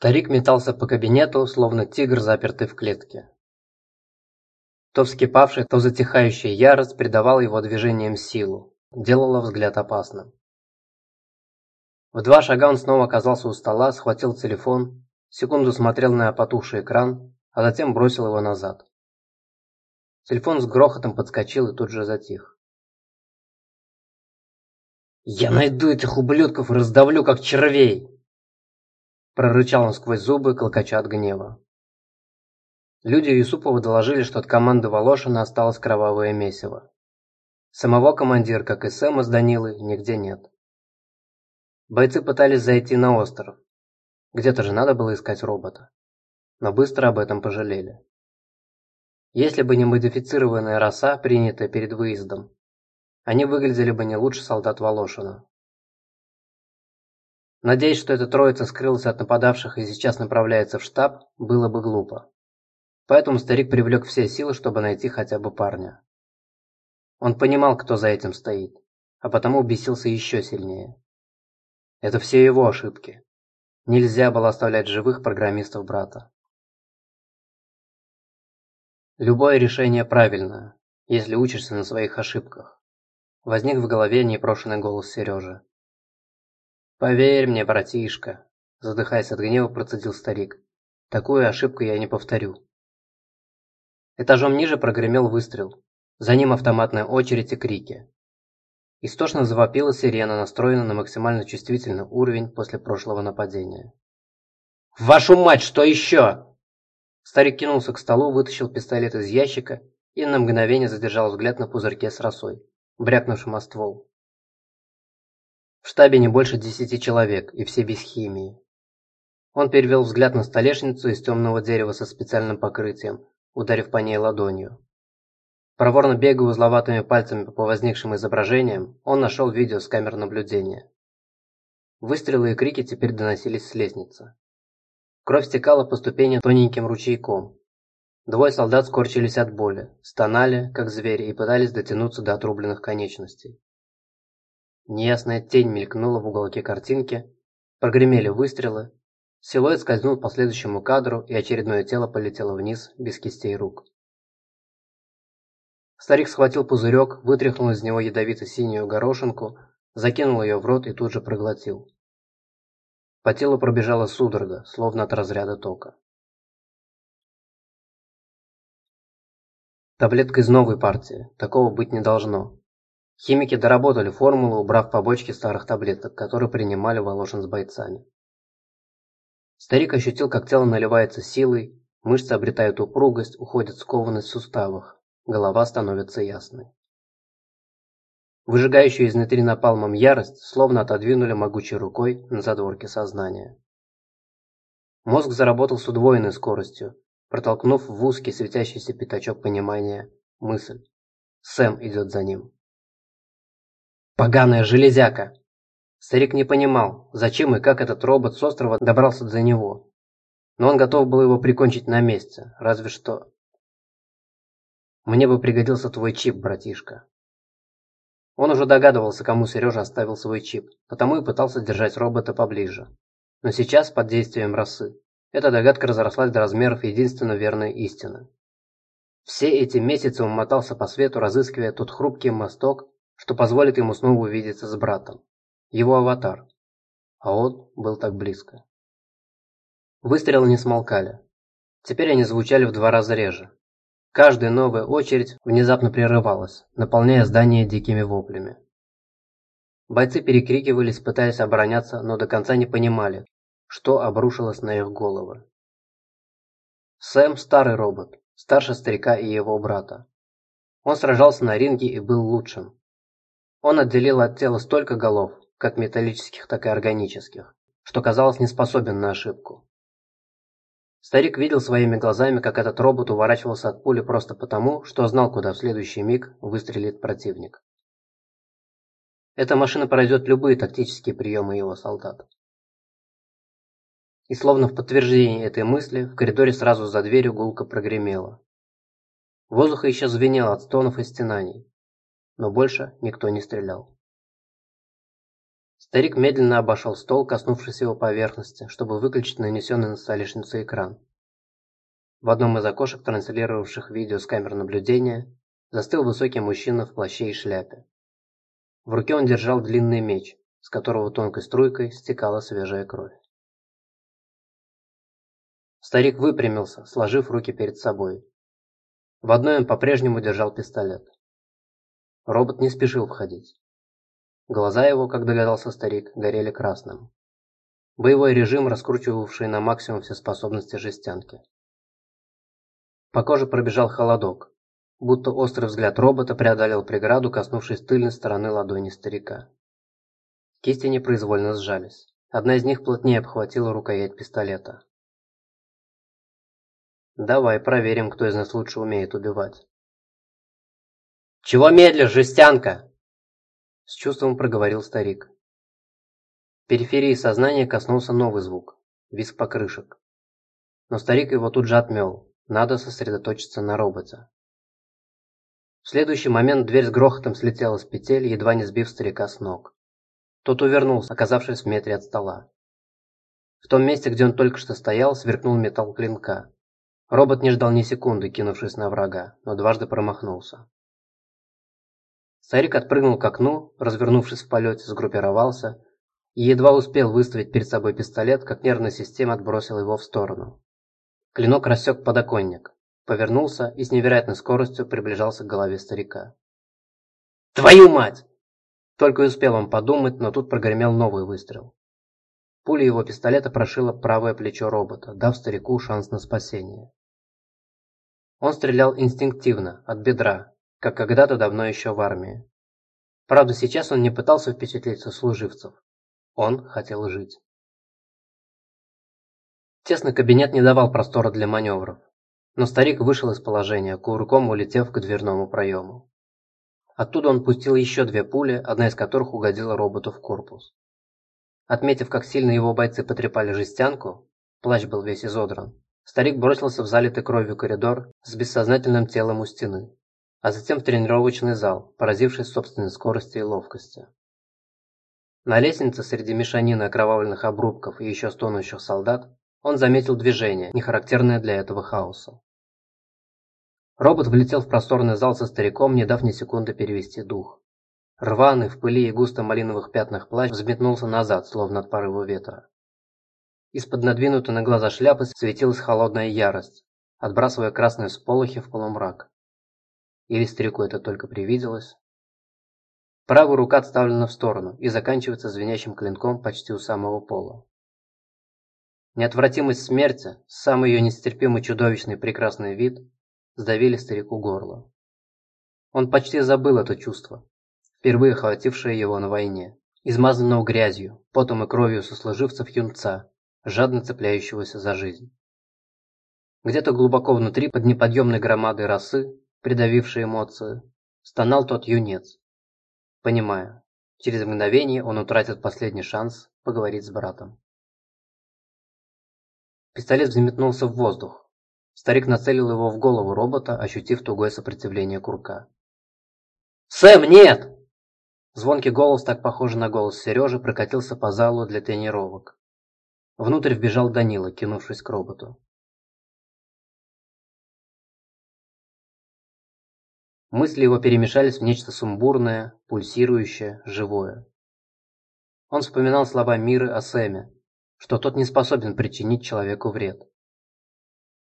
Старик метался по кабинету, словно тигр, запертый в клетке. То вскипавшая, то затихающая ярость придавала его движениям силу, делала взгляд опасным. В два шага он снова оказался у стола, схватил телефон, секунду смотрел на потухший экран, а затем бросил его назад. Телефон с грохотом подскочил и тут же затих. «Я найду этих ублюдков и раздавлю, как червей!» Прорычал он сквозь зубы, клокоча от гнева. Люди Юсупова доложили, что от команды Волошина осталось кровавое месиво. Самого командира, как и Сэма с Данилой, нигде нет. Бойцы пытались зайти на остров. Где-то же надо было искать робота. Но быстро об этом пожалели. Если бы не модифицированная роса, принятая перед выездом, они выглядели бы не лучше солдат Волошина. Надеясь, что эта троица скрылась от нападавших и сейчас направляется в штаб, было бы глупо. Поэтому старик привлек все силы, чтобы найти хотя бы парня. Он понимал, кто за этим стоит, а потому бесился еще сильнее. Это все его ошибки. Нельзя было оставлять живых программистов брата. Любое решение правильное, если учишься на своих ошибках. Возник в голове непрошенный голос Сережи. «Поверь мне, братишка», – задыхаясь от гнева, процедил старик. «Такую ошибку я не повторю». Этажом ниже прогремел выстрел. За ним автоматная очередь и крики. Истошно завопила сирена, настроенная на максимально чувствительный уровень после прошлого нападения. «Вашу мать, что еще?» Старик кинулся к столу, вытащил пистолет из ящика и на мгновение задержал взгляд на пузырьке с росой, брякнувшим о ствол. В штабе не больше десяти человек, и все без химии. Он перевел взгляд на столешницу из темного дерева со специальным покрытием, ударив по ней ладонью. Проворно бегая узловатыми пальцами по возникшим изображениям, он нашел видео с камер наблюдения. Выстрелы и крики теперь доносились с лестницы. Кровь стекала по ступени тоненьким ручейком. Двое солдат скорчились от боли, стонали, как звери, и пытались дотянуться до отрубленных конечностей. Неясная тень мелькнула в уголке картинки, прогремели выстрелы, силуэт скользнул по следующему кадру, и очередное тело полетело вниз, без кистей рук. Старик схватил пузырек, вытряхнул из него ядовито-синюю горошинку, закинул ее в рот и тут же проглотил. По телу пробежала судорога, словно от разряда тока. Таблетка из новой партии, такого быть не должно. Химики доработали формулу, убрав побочки старых таблеток, которые принимали Волошин с бойцами. Старик ощутил, как тело наливается силой, мышцы обретают упругость, уходит скованность в суставах, голова становится ясной. Выжигающую изнутри напалмом ярость словно отодвинули могучей рукой на задворке сознания. Мозг заработал с удвоенной скоростью, протолкнув в узкий светящийся пятачок понимания мысль. Сэм идет за ним. Поганая железяка! Старик не понимал, зачем и как этот робот с острова добрался до него. Но он готов был его прикончить на месте, разве что... Мне бы пригодился твой чип, братишка. Он уже догадывался, кому Сережа оставил свой чип, потому и пытался держать робота поближе. Но сейчас, под действием росы, эта догадка разрослась до размеров единственно верной истины. Все эти месяцы он мотался по свету, разыскивая тот хрупкий мосток, что позволит ему снова увидеться с братом. Его аватар. А он был так близко. Выстрелы не смолкали. Теперь они звучали в два раза реже. Каждая новая очередь внезапно прерывалась, наполняя здание дикими воплями. Бойцы перекрикивались, пытаясь обороняться, но до конца не понимали, что обрушилось на их головы. Сэм – старый робот, старше старика и его брата. Он сражался на ринге и был лучшим. Он отделил от тела столько голов, как металлических, так и органических, что казалось не способен на ошибку. Старик видел своими глазами, как этот робот уворачивался от пули просто потому, что знал, куда в следующий миг выстрелит противник. Эта машина пройдет любые тактические приемы его солдат. И словно в подтверждение этой мысли, в коридоре сразу за дверью гулко прогремело. Воздух еще звенел от стонов и стенаний, но больше никто не стрелял. Старик медленно обошел стол, коснувшись его поверхности, чтобы выключить нанесенный на столешницу экран. В одном из окошек, транслировавших видео с камер наблюдения, застыл высокий мужчина в плаще и шляпе. В руке он держал длинный меч, с которого тонкой струйкой стекала свежая кровь. Старик выпрямился, сложив руки перед собой. В одной он по-прежнему держал пистолет. Робот не спешил входить. Глаза его, как догадался старик, горели красным. Боевой режим, раскручивавший на максимум все способности жестянки. По коже пробежал холодок, будто острый взгляд робота преодолел преграду, коснувшись тыльной стороны ладони старика. Кисти непроизвольно сжались. Одна из них плотнее обхватила рукоять пистолета. «Давай проверим, кто из нас лучше умеет убивать». «Чего медлишь, жестянка?» С чувством проговорил старик. В периферии сознания коснулся новый звук – визг покрышек. Но старик его тут же отмел. Надо сосредоточиться на роботе. В следующий момент дверь с грохотом слетела с петель, едва не сбив старика с ног. Тот увернулся, оказавшись в метре от стола. В том месте, где он только что стоял, сверкнул металл клинка. Робот не ждал ни секунды, кинувшись на врага, но дважды промахнулся. Старик отпрыгнул к окну, развернувшись в полете, сгруппировался и едва успел выставить перед собой пистолет, как нервная система отбросила его в сторону. Клинок рассек подоконник, повернулся и с невероятной скоростью приближался к голове старика. «Твою мать!» Только успел он подумать, но тут прогремел новый выстрел. Пуля его пистолета прошила правое плечо робота, дав старику шанс на спасение. Он стрелял инстинктивно, от бедра, как когда-то давно еще в армии. Правда, сейчас он не пытался впечатлить сослуживцев. Он хотел жить. Тесный кабинет не давал простора для маневров, но старик вышел из положения, кувырком улетев к дверному проему. Оттуда он пустил еще две пули, одна из которых угодила роботу в корпус. Отметив, как сильно его бойцы потрепали жестянку, плащ был весь изодран, старик бросился в залитый кровью коридор с бессознательным телом у стены а затем в тренировочный зал, поразившись собственной скорости и ловкости. На лестнице среди мешанины окровавленных обрубков и еще стонущих солдат он заметил движение, не характерное для этого хаоса. Робот влетел в просторный зал со стариком, не дав ни секунды перевести дух. Рваный, в пыли и густо малиновых пятнах плащ взметнулся назад, словно от порыва ветра. Из-под надвинутой на глаза шляпы светилась холодная ярость, отбрасывая красные сполохи в полумрак. Или старику это только привиделось? Правая рука отставлена в сторону и заканчивается звенящим клинком почти у самого пола. Неотвратимость смерти, самый ее нестерпимый чудовищный прекрасный вид, сдавили старику горло. Он почти забыл это чувство, впервые охватившее его на войне, измазанного грязью, потом и кровью сослуживцев юнца, жадно цепляющегося за жизнь. Где-то глубоко внутри, под неподъемной громадой росы, придавивший эмоцию, стонал тот юнец. Понимаю, через мгновение он утратит последний шанс поговорить с братом. Пистолет взметнулся в воздух. Старик нацелил его в голову робота, ощутив тугое сопротивление курка. «Сэм, нет!» Звонкий голос, так похожий на голос Сережи, прокатился по залу для тренировок. Внутрь вбежал Данила, кинувшись к роботу. Мысли его перемешались в нечто сумбурное, пульсирующее, живое. Он вспоминал слова Миры о Сэме, что тот не способен причинить человеку вред.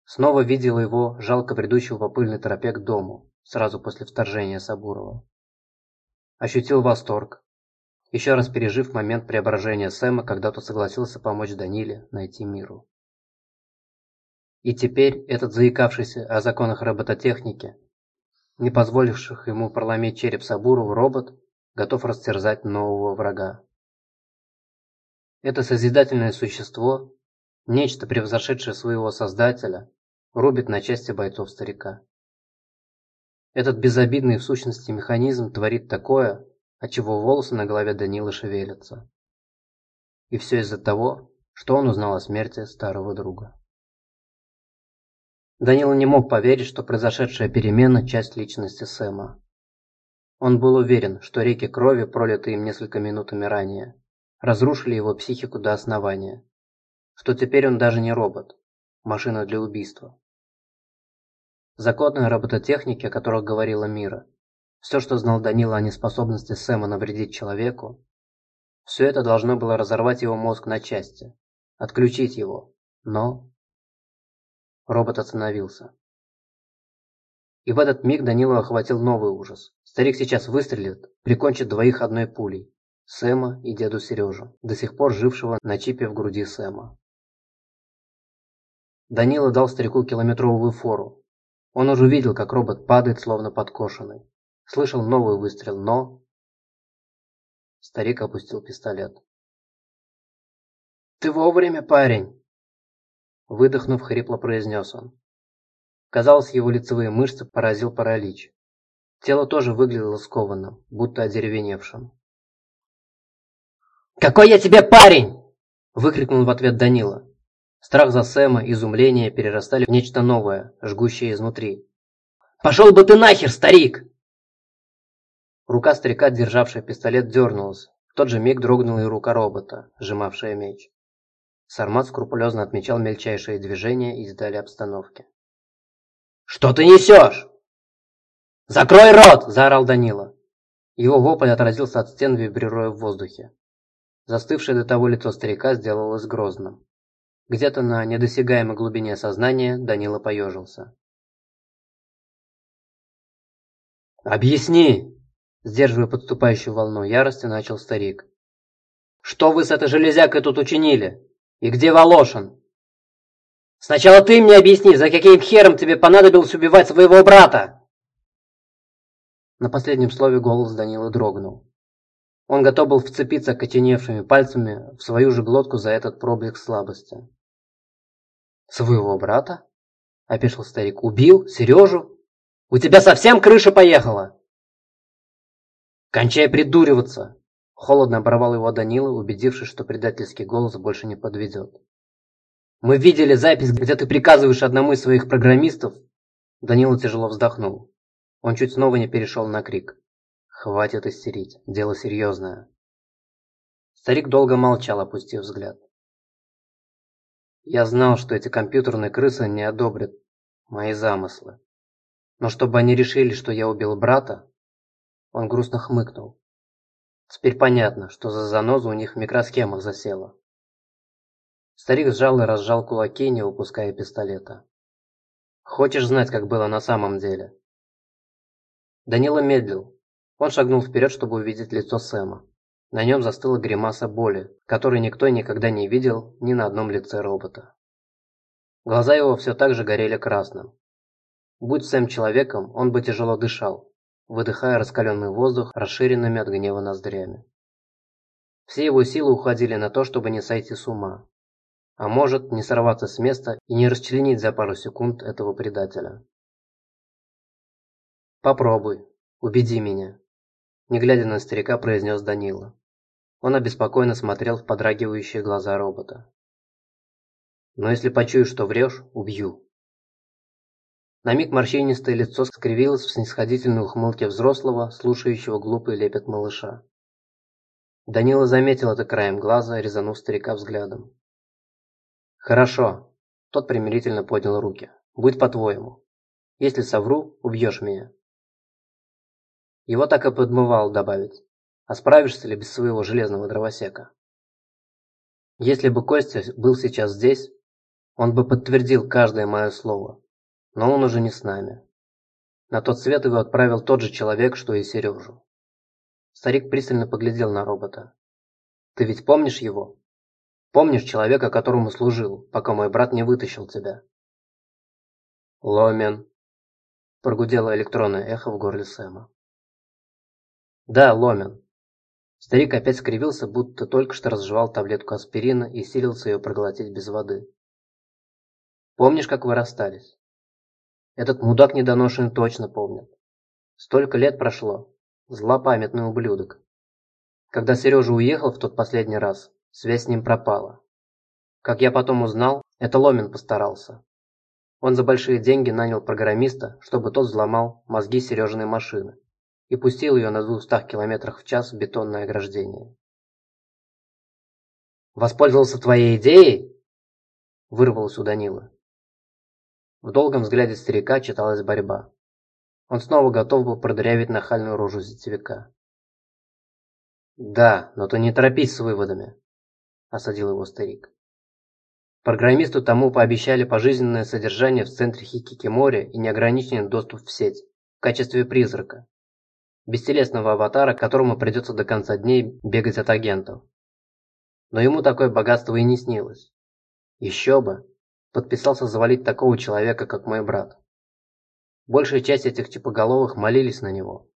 Снова видел его, жалко бредущего по пыльной тропе к дому, сразу после вторжения Сабурова. Ощутил восторг, еще раз пережив момент преображения Сэма, когда тот согласился помочь Даниле найти миру. И теперь этот заикавшийся о законах робототехники не позволивших ему проломить череп Сабурову, робот готов растерзать нового врага. Это созидательное существо, нечто превзошедшее своего создателя, рубит на части бойцов старика. Этот безобидный в сущности механизм творит такое, от чего волосы на голове Данила шевелятся. И все из-за того, что он узнал о смерти старого друга. Данила не мог поверить, что произошедшая перемена – часть личности Сэма. Он был уверен, что реки крови, пролитые им несколько минутами ранее, разрушили его психику до основания. Что теперь он даже не робот, машина для убийства. Законы робототехники, о которых говорила Мира, все, что знал Данила о неспособности Сэма навредить человеку, все это должно было разорвать его мозг на части, отключить его, но... Робот остановился. И в этот миг Данила охватил новый ужас. Старик сейчас выстрелит, прикончит двоих одной пулей. Сэма и деду Сережу, до сих пор жившего на чипе в груди Сэма. Данила дал старику километровую фору. Он уже видел, как робот падает, словно подкошенный. Слышал новый выстрел, но... Старик опустил пистолет. «Ты вовремя, парень!» Выдохнув, хрипло произнес он. Казалось, его лицевые мышцы поразил паралич. Тело тоже выглядело скованным, будто одеревеневшим. «Какой я тебе парень!» – выкрикнул в ответ Данила. Страх за Сэма, изумление перерастали в нечто новое, жгущее изнутри. «Пошел бы ты нахер, старик!» Рука старика, державшая пистолет, дернулась. В тот же миг дрогнула и рука робота, сжимавшая меч. Сармат скрупулезно отмечал мельчайшие движения из дали обстановки. «Что ты несешь?» «Закрой рот!» – заорал Данила. Его вопль отразился от стен, вибрируя в воздухе. Застывшее до того лицо старика сделалось грозным. Где-то на недосягаемой глубине сознания Данила поежился. «Объясни!» – сдерживая подступающую волну ярости, начал старик. «Что вы с этой железякой тут учинили? И где Волошин?» Сначала ты мне объясни, за каким хером тебе понадобилось убивать своего брата?» На последнем слове голос Данила дрогнул. Он готов был вцепиться котеневшими пальцами в свою же глотку за этот проблеск слабости. «Своего брата?» – опешил старик. «Убил? Сережу? У тебя совсем крыша поехала?» «Кончай придуриваться!» Холодно оборвал его Данила, убедившись, что предательский голос больше не подведет. Мы видели запись, где ты приказываешь одному из своих программистов. Данила тяжело вздохнул. Он чуть снова не перешел на крик. Хватит истерить, дело серьезное. Старик долго молчал, опустив взгляд. Я знал, что эти компьютерные крысы не одобрят мои замыслы. Но чтобы они решили, что я убил брата, он грустно хмыкнул. Теперь понятно, что за занозу у них в микросхемах засела. Старик сжал и разжал кулаки, не выпуская пистолета. «Хочешь знать, как было на самом деле?» Данила медлил. Он шагнул вперед, чтобы увидеть лицо Сэма. На нем застыла гримаса боли, которой никто никогда не видел ни на одном лице робота. Глаза его все так же горели красным. Будь Сэм человеком, он бы тяжело дышал, выдыхая раскаленный воздух расширенными от гнева ноздрями. Все его силы уходили на то, чтобы не сойти с ума, а может не сорваться с места и не расчленить за пару секунд этого предателя. «Попробуй, убеди меня», – не глядя на старика, произнес Данила. Он обеспокоенно смотрел в подрагивающие глаза робота. «Но если почуешь, что врешь, убью». На миг морщинистое лицо скривилось в снисходительной ухмылке взрослого, слушающего глупый лепет малыша. Данила заметил это краем глаза, резанув старика взглядом. «Хорошо». Тот примирительно поднял руки. «Будь по-твоему. Если совру, убьешь меня». Его так и подмывал добавить. А справишься ли без своего железного дровосека? Если бы Костя был сейчас здесь, он бы подтвердил каждое мое слово. Но он уже не с нами. На тот свет его отправил тот же человек, что и Сережу. Старик пристально поглядел на робота. «Ты ведь помнишь его?» Помнишь человека, которому служил, пока мой брат не вытащил тебя?» «Ломен», – прогудело электронное эхо в горле Сэма. «Да, Ломен». Старик опять скривился, будто только что разжевал таблетку аспирина и силился ее проглотить без воды. «Помнишь, как вы расстались?» «Этот мудак недоношенный точно помнит. Столько лет прошло. Злопамятный ублюдок. Когда Сережа уехал в тот последний раз, Связь с ним пропала. Как я потом узнал, это Ломин постарался. Он за большие деньги нанял программиста, чтобы тот взломал мозги Сережиной машины и пустил ее на 200 км в час в бетонное ограждение. Воспользовался твоей идеей? Вырвалось у Данила. В долгом взгляде старика читалась борьба. Он снова готов был продырявить нахальную рожу сетевика. «Да, но ты не торопись с выводами», – осадил его старик. Программисту тому пообещали пожизненное содержание в центре Хикикимори и неограниченный доступ в сеть в качестве призрака. Бестелесного аватара, которому придется до конца дней бегать от агентов. Но ему такое богатство и не снилось. Еще бы, подписался завалить такого человека, как мой брат. Большая часть этих типоголовых молились на него.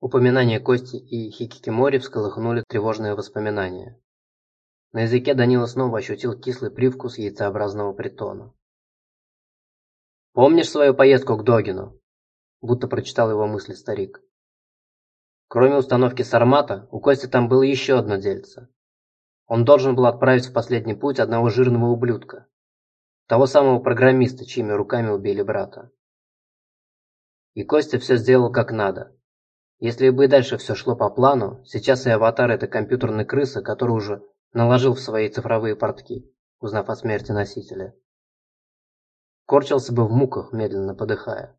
Упоминания Кости и Хикикимори всколыхнули тревожные воспоминания. На языке Данила снова ощутил кислый привкус яйцеобразного притона. «Помнишь свою поездку к Догину?» Будто прочитал его мысли старик. Кроме установки Сармата, у Кости там было еще одно дельце. Он должен был отправить в последний путь одного жирного ублюдка. Того самого программиста, чьими руками убили брата. И Костя все сделал как надо. Если бы и дальше все шло по плану, сейчас и аватар это компьютерная крыса, который уже наложил в свои цифровые портки, узнав о смерти носителя. Корчился бы в муках, медленно подыхая.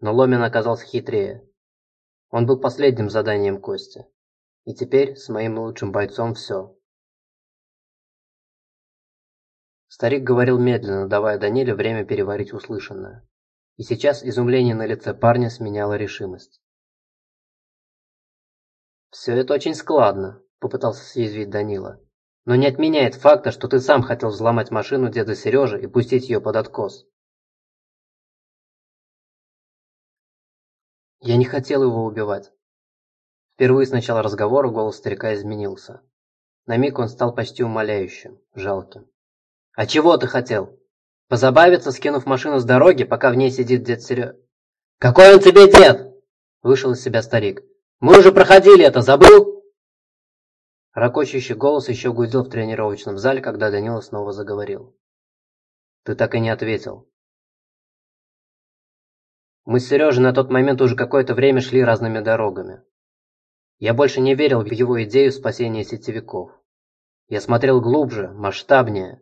Но Ломин оказался хитрее. Он был последним заданием Кости. И теперь с моим лучшим бойцом все. Старик говорил медленно, давая Даниле время переварить услышанное. И сейчас изумление на лице парня сменяло решимость. «Все это очень складно», – попытался съязвить Данила. «Но не отменяет факта, что ты сам хотел взломать машину деда Сережи и пустить ее под откос». Я не хотел его убивать. Впервые с начала разговора голос старика изменился. На миг он стал почти умоляющим, жалким. «А чего ты хотел? Позабавиться, скинув машину с дороги, пока в ней сидит дед Серега?» «Какой он тебе дед?» Вышел из себя старик. «Мы уже проходили это, забыл?» Рокочущий голос еще гудел в тренировочном зале, когда Данила снова заговорил. «Ты так и не ответил». Мы с Сережей на тот момент уже какое-то время шли разными дорогами. Я больше не верил в его идею спасения сетевиков. Я смотрел глубже, масштабнее.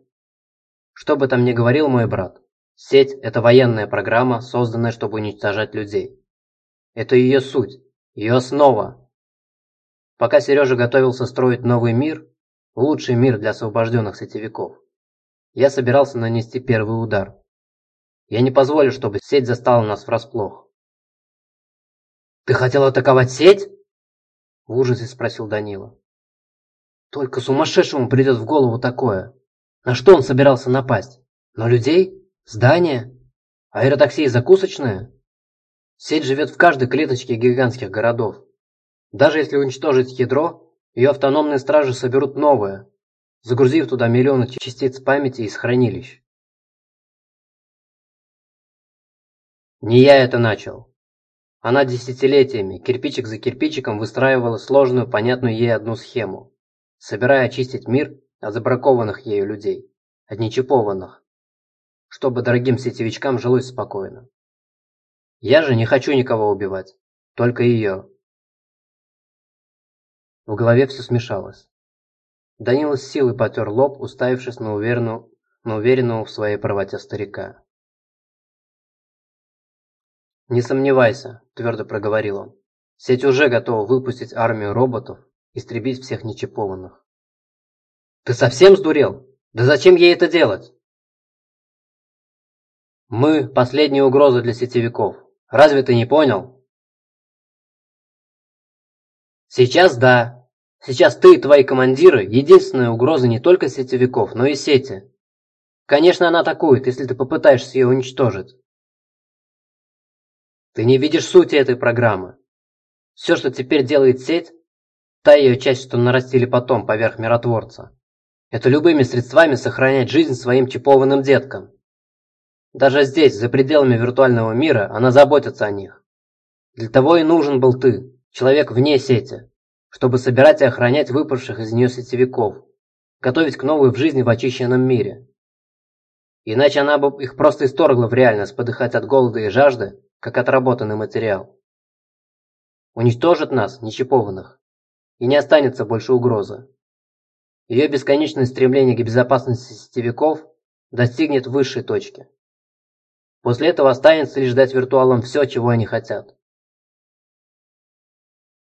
Что бы там ни говорил мой брат, сеть – это военная программа, созданная, чтобы уничтожать людей. Это ее суть, ее основа. Пока Сережа готовился строить новый мир, лучший мир для освобожденных сетевиков, я собирался нанести первый удар. Я не позволю, чтобы сеть застала нас врасплох. «Ты хотел атаковать сеть?» В ужасе спросил Данила. Только сумасшедшему придет в голову такое. На что он собирался напасть? На людей? Здания? Аэротакси и закусочные? Сеть живет в каждой клеточке гигантских городов. Даже если уничтожить ядро, ее автономные стражи соберут новое, загрузив туда миллионы частиц памяти из хранилищ. Не я это начал. Она десятилетиями, кирпичик за кирпичиком, выстраивала сложную, понятную ей одну схему, собирая очистить мир от забракованных ею людей, от нечипованных, чтобы дорогим сетевичкам жилось спокойно. Я же не хочу никого убивать, только ее. В голове все смешалось. Данила с силой потер лоб, уставившись на уверенного, на уверенного в своей правоте старика. «Не сомневайся», – твердо проговорил он. «Сеть уже готова выпустить армию роботов, истребить всех нечипованных». «Ты совсем сдурел? Да зачем ей это делать?» «Мы – последняя угроза для сетевиков. Разве ты не понял?» «Сейчас да. Сейчас ты и твои командиры – единственная угроза не только сетевиков, но и сети. Конечно, она атакует, если ты попытаешься ее уничтожить. Ты не видишь сути этой программы. Все, что теперь делает сеть, та ее часть, что нарастили потом поверх миротворца, это любыми средствами сохранять жизнь своим чипованным деткам. Даже здесь, за пределами виртуального мира, она заботится о них. Для того и нужен был ты, человек вне сети, чтобы собирать и охранять выпавших из нее сетевиков, готовить к новой в жизни в очищенном мире. Иначе она бы их просто исторгла в реальность, подыхать от голода и жажды, как отработанный материал. Уничтожит нас, нечипованных, и не останется больше угрозы. Ее бесконечное стремление к безопасности сетевиков достигнет высшей точки. После этого останется лишь дать виртуалам все, чего они хотят.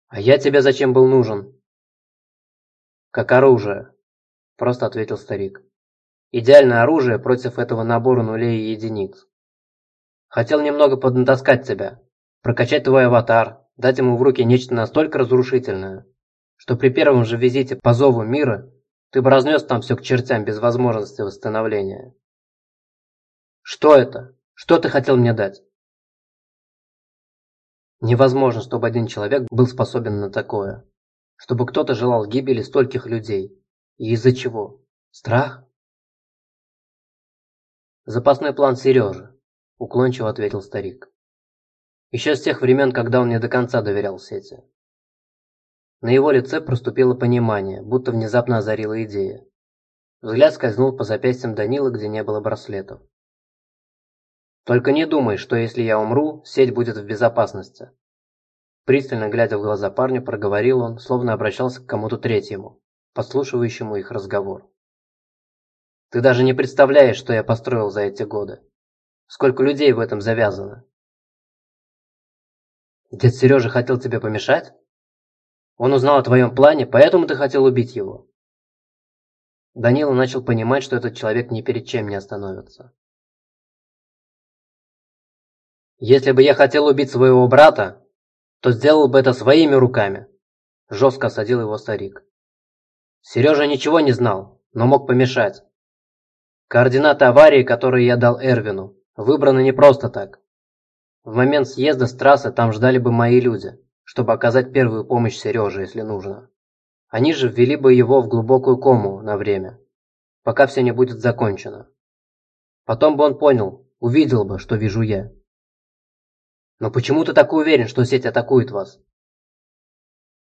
«А я тебе зачем был нужен?» «Как оружие», – просто ответил старик. «Идеальное оружие против этого набора нулей и единиц. Хотел немного поднатаскать тебя, прокачать твой аватар, дать ему в руки нечто настолько разрушительное, что при первом же визите по зову мира ты бы разнес там все к чертям без возможности восстановления. Что это? Что ты хотел мне дать? Невозможно, чтобы один человек был способен на такое. Чтобы кто-то желал гибели стольких людей. И из-за чего? Страх? Запасной план Сережи, уклончиво ответил старик. Еще с тех времен, когда он не до конца доверял сети. На его лице проступило понимание, будто внезапно озарила идея. Взгляд скользнул по запястьям Данила, где не было браслетов. Только не думай, что если я умру, сеть будет в безопасности. Пристально глядя в глаза парню, проговорил он, словно обращался к кому-то третьему, подслушивающему их разговор. Ты даже не представляешь, что я построил за эти годы. Сколько людей в этом завязано. Дед Сережа хотел тебе помешать? Он узнал о твоем плане, поэтому ты хотел убить его. Данила начал понимать, что этот человек ни перед чем не остановится. Если бы я хотел убить своего брата, то сделал бы это своими руками, жестко осадил его старик. Сережа ничего не знал, но мог помешать. Координаты аварии, которые я дал Эрвину, выбраны не просто так. В момент съезда с трассы там ждали бы мои люди, чтобы оказать первую помощь Сереже, если нужно. Они же ввели бы его в глубокую кому на время, пока все не будет закончено. Потом бы он понял, увидел бы, что вижу я. Но почему ты так уверен, что сеть атакует вас?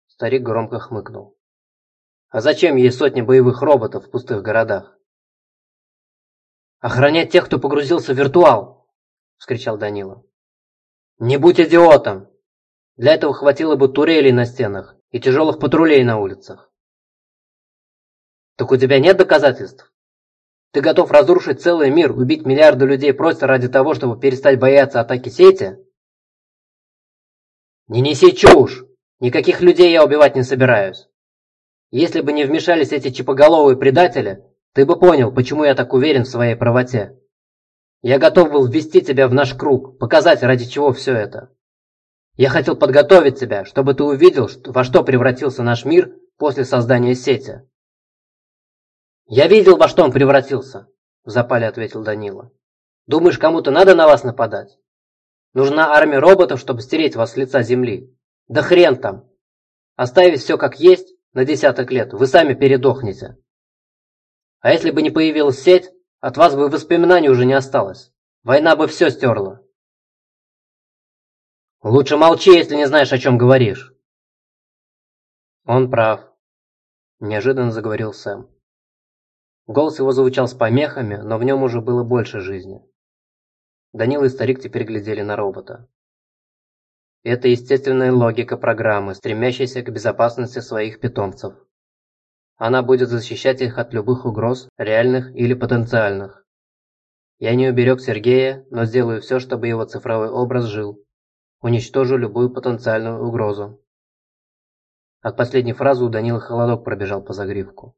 Старик громко хмыкнул. А зачем ей сотни боевых роботов в пустых городах? Охранять тех, кто погрузился в виртуал, вскричал Данила. Не будь идиотом! Для этого хватило бы турелей на стенах и тяжелых патрулей на улицах. Так у тебя нет доказательств? Ты готов разрушить целый мир, убить миллиарды людей просто ради того, чтобы перестать бояться атаки сети? Не неси чушь! Никаких людей я убивать не собираюсь. Если бы не вмешались эти чипоголовые предатели, ты бы понял, почему я так уверен в своей правоте. Я готов был ввести тебя в наш круг, показать, ради чего все это. Я хотел подготовить тебя, чтобы ты увидел, во что превратился наш мир после создания сети. Я видел, во что он превратился, в запале ответил Данила. Думаешь, кому-то надо на вас нападать? Нужна армия роботов, чтобы стереть вас с лица земли. Да хрен там. Оставив все как есть на десяток лет, вы сами передохнете. А если бы не появилась сеть, от вас бы воспоминаний уже не осталось. Война бы все стерла. Лучше молчи, если не знаешь, о чем говоришь. Он прав. Неожиданно заговорил Сэм. Голос его звучал с помехами, но в нем уже было больше жизни. Данил и старик теперь глядели на робота. Это естественная логика программы, стремящейся к безопасности своих питомцев. Она будет защищать их от любых угроз, реальных или потенциальных. Я не уберег Сергея, но сделаю все, чтобы его цифровой образ жил. Уничтожу любую потенциальную угрозу. От последней фразы у Данила холодок пробежал по загривку.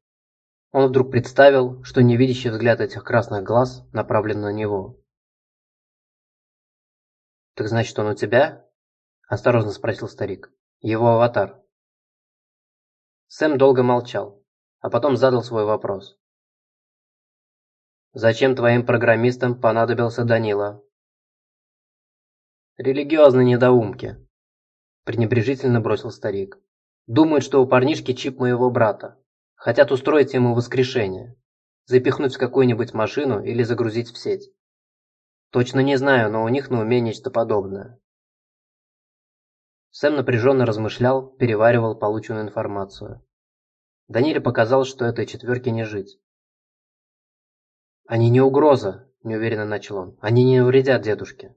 Он вдруг представил, что невидящий взгляд этих красных глаз направлен на него. «Так значит, он у тебя?» – осторожно спросил старик. «Его аватар». Сэм долго молчал а потом задал свой вопрос. «Зачем твоим программистам понадобился Данила?» «Религиозные недоумки», – пренебрежительно бросил старик. «Думают, что у парнишки чип моего брата. Хотят устроить ему воскрешение, запихнуть в какую-нибудь машину или загрузить в сеть. Точно не знаю, но у них на уме нечто подобное». Сэм напряженно размышлял, переваривал полученную информацию. Даниле показалось, что этой четверке не жить. «Они не угроза», – неуверенно начал он. «Они не навредят дедушке».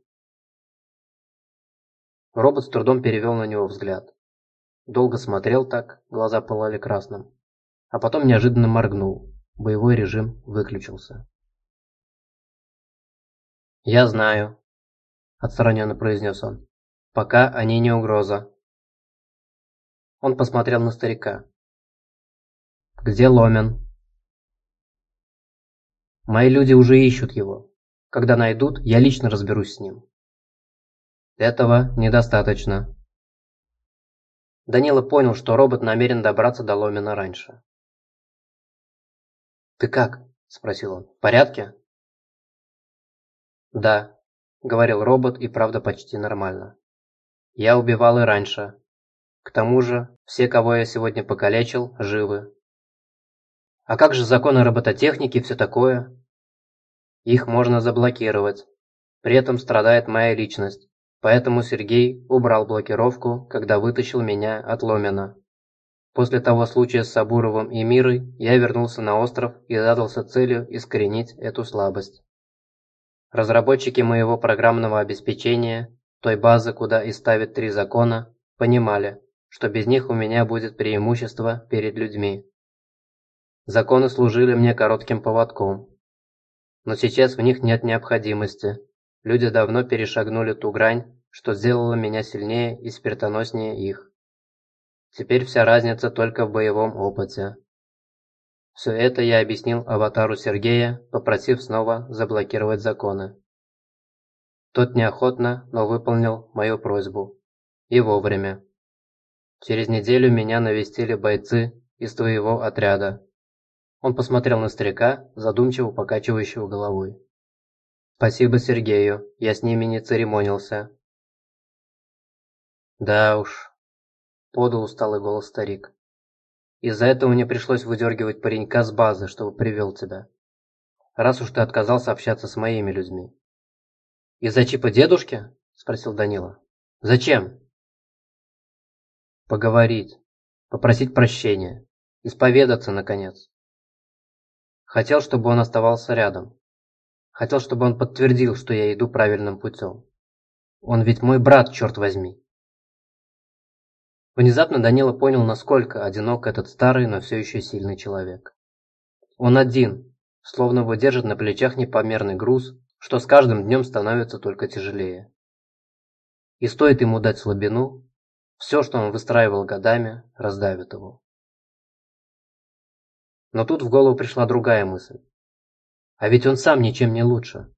Робот с трудом перевел на него взгляд. Долго смотрел так, глаза пылали красным. а потом неожиданно моргнул. Боевой режим выключился. «Я знаю», – отстраненно произнес он. «Пока они не угроза». Он посмотрел на старика. «Где Ломен?» «Мои люди уже ищут его. Когда найдут, я лично разберусь с ним». «Этого недостаточно». Данила понял, что робот намерен добраться до Ломина раньше. «Ты как?» – спросил он. «В порядке?» «Да», – говорил робот и правда почти нормально. «Я убивал и раньше. К тому же, все, кого я сегодня покалечил, живы. А как же законы робототехники и все такое? Их можно заблокировать. При этом страдает моя личность. Поэтому Сергей убрал блокировку, когда вытащил меня от Ломина. После того случая с Сабуровым и Мирой я вернулся на остров и задался целью искоренить эту слабость. Разработчики моего программного обеспечения, той базы, куда и ставят три закона, понимали, что без них у меня будет преимущество перед людьми. Законы служили мне коротким поводком. Но сейчас в них нет необходимости. Люди давно перешагнули ту грань, что сделало меня сильнее и смертоноснее их. Теперь вся разница только в боевом опыте. Все это я объяснил аватару Сергея, попросив снова заблокировать законы. Тот неохотно, но выполнил мою просьбу. И вовремя. Через неделю меня навестили бойцы из твоего отряда. Он посмотрел на старика, задумчиво покачивающего головой. Спасибо Сергею, я с ними не церемонился. Да уж, подал усталый голос старик. Из-за этого мне пришлось выдергивать паренька с базы, чтобы привел тебя. Раз уж ты отказался общаться с моими людьми. Из-за чипа дедушки? Спросил Данила. Зачем? Поговорить. Попросить прощения. Исповедаться, наконец. Хотел, чтобы он оставался рядом. Хотел, чтобы он подтвердил, что я иду правильным путем. Он ведь мой брат, черт возьми. Внезапно Данила понял, насколько одинок этот старый, но все еще сильный человек. Он один, словно его держит на плечах непомерный груз, что с каждым днем становится только тяжелее. И стоит ему дать слабину, все, что он выстраивал годами, раздавит его. Но тут в голову пришла другая мысль. А ведь он сам ничем не лучше.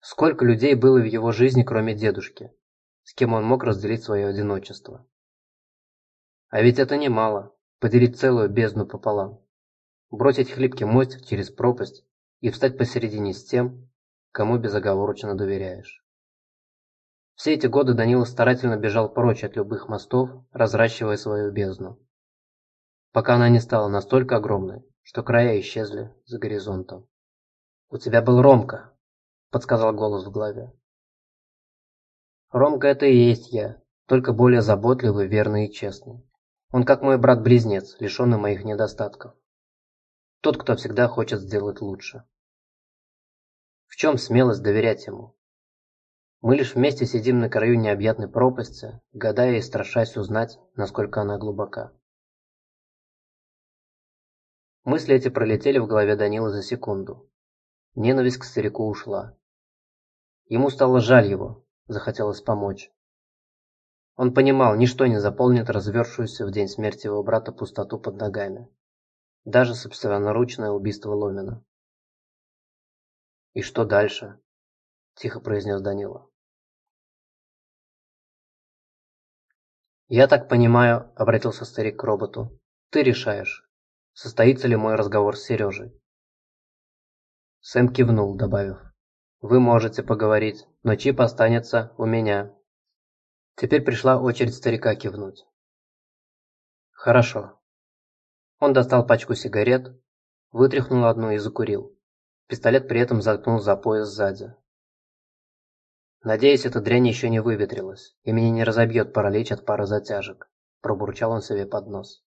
Сколько людей было в его жизни, кроме дедушки, с кем он мог разделить свое одиночество. А ведь это немало, поделить целую бездну пополам. Бросить хлипкий мостик через пропасть и встать посередине с тем, кому безоговорочно доверяешь. Все эти годы Данила старательно бежал прочь от любых мостов, разращивая свою бездну. Пока она не стала настолько огромной, что края исчезли за горизонтом. «У тебя был Ромка», – подсказал голос в голове. «Ромка – это и есть я, только более заботливый, верный и честный. Он как мой брат-близнец, лишенный моих недостатков. Тот, кто всегда хочет сделать лучше. В чем смелость доверять ему? Мы лишь вместе сидим на краю необъятной пропасти, гадая и страшась узнать, насколько она глубока. Мысли эти пролетели в голове Данила за секунду. Ненависть к старику ушла. Ему стало жаль его, захотелось помочь. Он понимал, ничто не заполнит развершуюся в день смерти его брата пустоту под ногами. Даже собственноручное убийство Ломина. «И что дальше?» – тихо произнес Данила. «Я так понимаю», – обратился старик к роботу, – «ты решаешь, состоится ли мой разговор с Сережей». Сэм кивнул, добавив, «Вы можете поговорить, но чип останется у меня, Теперь пришла очередь старика кивнуть. «Хорошо». Он достал пачку сигарет, вытряхнул одну и закурил. Пистолет при этом заткнул за пояс сзади. «Надеюсь, эта дрянь еще не выветрилась, и меня не разобьет паралич от пары затяжек», – пробурчал он себе под нос.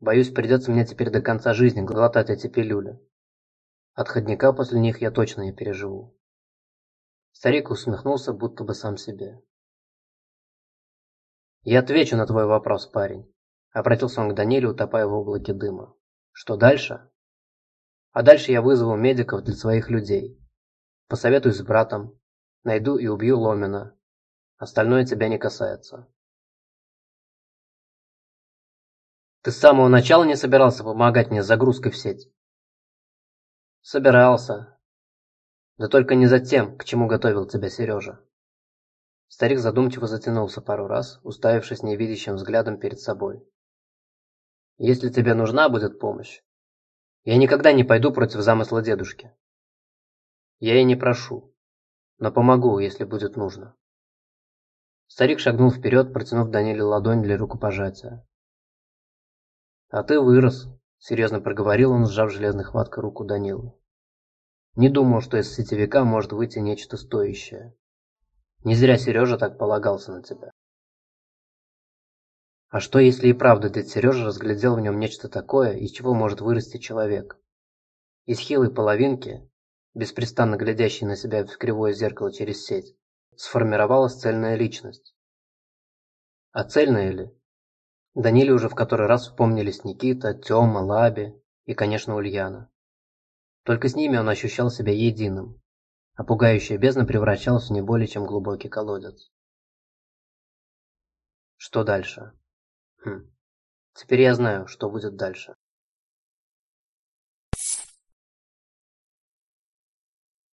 «Боюсь, придется мне теперь до конца жизни глотать эти пилюли. Отходника после них я точно не переживу». Старик усмехнулся, будто бы сам себе. «Я отвечу на твой вопрос, парень», – Обратился он к Даниле, утопая в облаке дыма. Что дальше? А дальше я вызову медиков для своих людей. Посоветуюсь с братом. Найду и убью Ломина. Остальное тебя не касается. Ты с самого начала не собирался помогать мне с загрузкой в сеть? Собирался. Да только не за тем, к чему готовил тебя Сережа. Старик задумчиво затянулся пару раз, уставившись невидящим взглядом перед собой. Если тебе нужна будет помощь, я никогда не пойду против замысла дедушки. Я и не прошу, но помогу, если будет нужно. Старик шагнул вперед, протянув Даниле ладонь для рукопожатия. «А ты вырос», — серьезно проговорил он, сжав железной хваткой руку Данилы. «Не думал, что из сетевика может выйти нечто стоящее. Не зря Сережа так полагался на тебя». А что, если и правда дед Сережа разглядел в нем нечто такое, из чего может вырасти человек? Из хилой половинки, беспрестанно глядящей на себя в кривое зеркало через сеть, сформировалась цельная личность. А цельная ли? Даниле уже в который раз вспомнились Никита, Тёма, Лаби и, конечно, Ульяна. Только с ними он ощущал себя единым, а пугающая бездна превращалась в не более чем глубокий колодец. Что дальше? Хм. Теперь я знаю, что будет дальше.